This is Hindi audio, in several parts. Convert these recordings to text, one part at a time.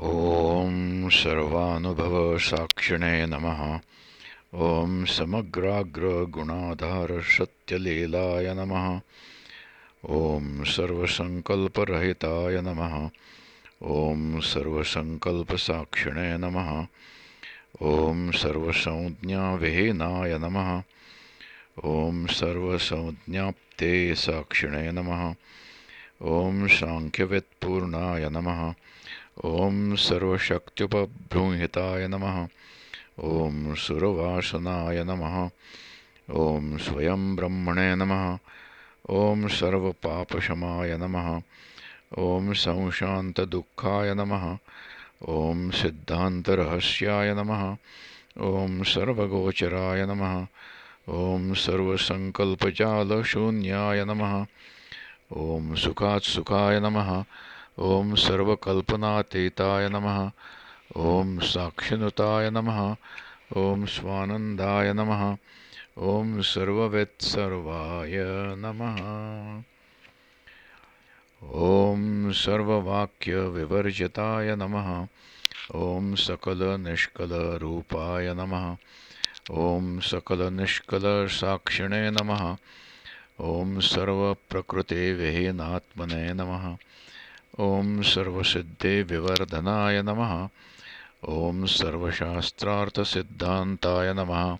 ॐ सर्वानुभवसाक्षिणे नमः। ॐ समग्राग्रगुणाधारसत्यलीलाय नमः। ॐ सर्वसङ्कल्परहिताय नमः। ॐ सर्वसङ्कल्पसाक्षिणे नमः। ॐ सर्वसंज्ञाविहीनाय नमः। ॐ सर्वसंज्ञाप्ते साक्षिणे नमः। ॐ साङ्ख्यवित्पूर्णाय नमः। ॐ सर्वशक्त्युपबृंहिताय नमः। ॐ सुरवासनाय नमः। ॐ स्वयं ब्रह्मणे नमः। ॐ सर्वपापशमाय नमः। ॐ संशान्तदुःखाय नमः। ॐ सिद्धान्तरहस्याय नमः। ॐ सर्वगोचराय नमः। ॐ सर्वसङ्कल्पजालशून्याय नमः। ॐ सुखात् सुखाय नमः। ॐ सर्वकल्पनातीताय नमः। ॐ साक्षिनुताय नमः। ॐ स्वानन्दाय नमः। ॐ सर्ववेत्सर्वाय नमः। ॐ सर्ववाक्यविवर्जिताय नमः। ॐ सकलनिष्कलरूपाय नमः। ॐ सकलनिष्कलसाक्षिणे नमः। ॐ सर्वप्रकृतिविहीनात्मने नमः। ॐ सर्वसिद्धिविवर्धनाय नमः। ॐ सर्वशास्त्रार्थसिद्धान्ताय नमः।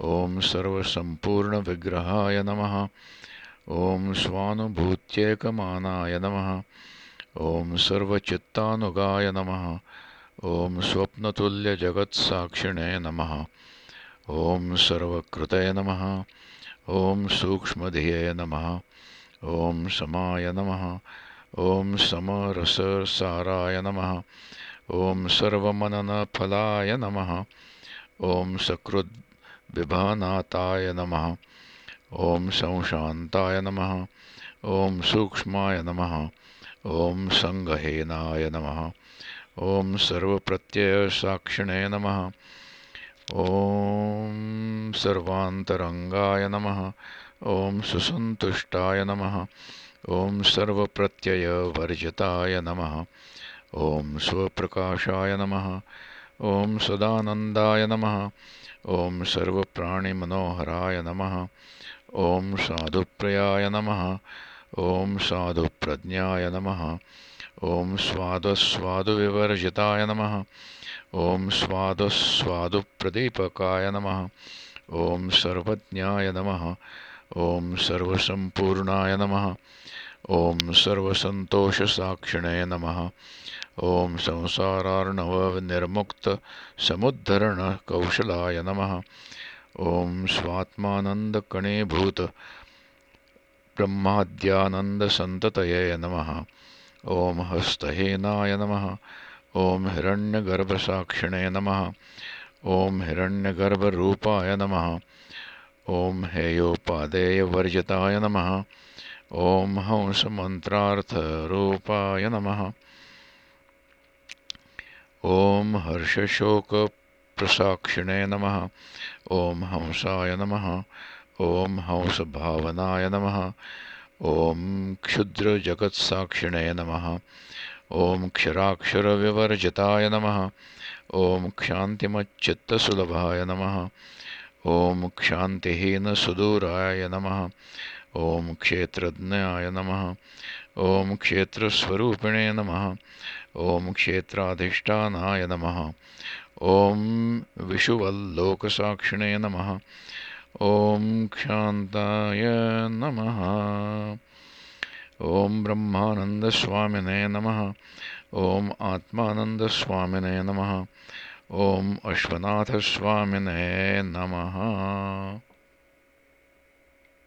ॐ सर्वसम्पूर्णविग्रहाय नमः। ॐ स्वानुभूत्येकमानाय नमः। ॐ सर्वचित्तानुगाय नमः। ॐ स्वप्नतुल्यजगत्साक्षिणे नमः। ॐ सर्वकृतये नमः। ॐ सूक्ष्मधिये नमः। ॐ समाय नमः ॐ समरससाराय नमः। ॐ सर्वमननफलाय नमः। ॐ सकृद्विभानाताय नमः। ॐ संशान्ताय नमः। ॐ सूक्ष्माय नमः। ॐ सङ्गहेनाय नमः। ॐ सर्वप्रत्ययसाक्षिणे नमः। ॐ सर्वान्तरङ्गाय नमः। ॐ सुसन्तुष्टाय नमः। ॐ सर्वप्रत्ययवर्जिताय नमः। ॐ स्वप्रकाशाय नमः। ॐ सदानन्दाय नमः। ॐ सर्वप्राणिमनोहराय नमः। ॐ साधुप्रियाय नमः। ॐ साधुप्रज्ञाय नमः। ॐ स्वादस्वादुविवर्जिताय नमः। ॐ स्वादस्वादुप्रदीपकाय नमः ॐ सर्वज्ञाय नमः। ॐ सर्वसम्पूर्णाय नमः। ॐ सर्वसन्तोषसाक्षिणे नमः। ॐ संसारार्णवनिर्मुक्तसमुद्धरणकौशलाय नमः। ॐ स्वात्मानन्दकणीभूत ब्रह्माद्यानन्दसन्ततये नमः। ॐ हस्तहीनाय नमः। ॐ हिरण्यगर्भसाक्षिणे नमः ॐ हिरण्यगर्भरूपाय नमः। ॐ हेयोपादेयवर्जिताय नमः। ॐ हंसमन्त्रार्थरूपाय नमः। ॐ हर्षशोकप्रसाक्षिणे नमः। ॐ हंसाय नमः। ॐ हंसभावनाय नमः। ॐ क्षुद्रजगत्साक्षिणे नमः। ॐ क्षराक्षरविवर्जिताय नमः। ॐ क्षान्तिमच्चित्तसुलभाय नमः। ॐ क्षान्तिहीनसुदूराय नमः। ॐ क्षेत्रज्ञाय नमः। ॐ क्षेत्रस्वरूपिणे नमः। ॐ क्षेत्राधिष्ठानाय नमः। ॐ विषुवल्लोकसाक्षिणे नमः। ॐ क्षान्ताय नमः। ॐ ब्रह्मानन्दस्वामिने नमः ॐ आत्मानन्दस्वामिने नमः। ॐ अश्वनाथस्वामिने नमः